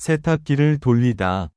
세탁기를 돌리다.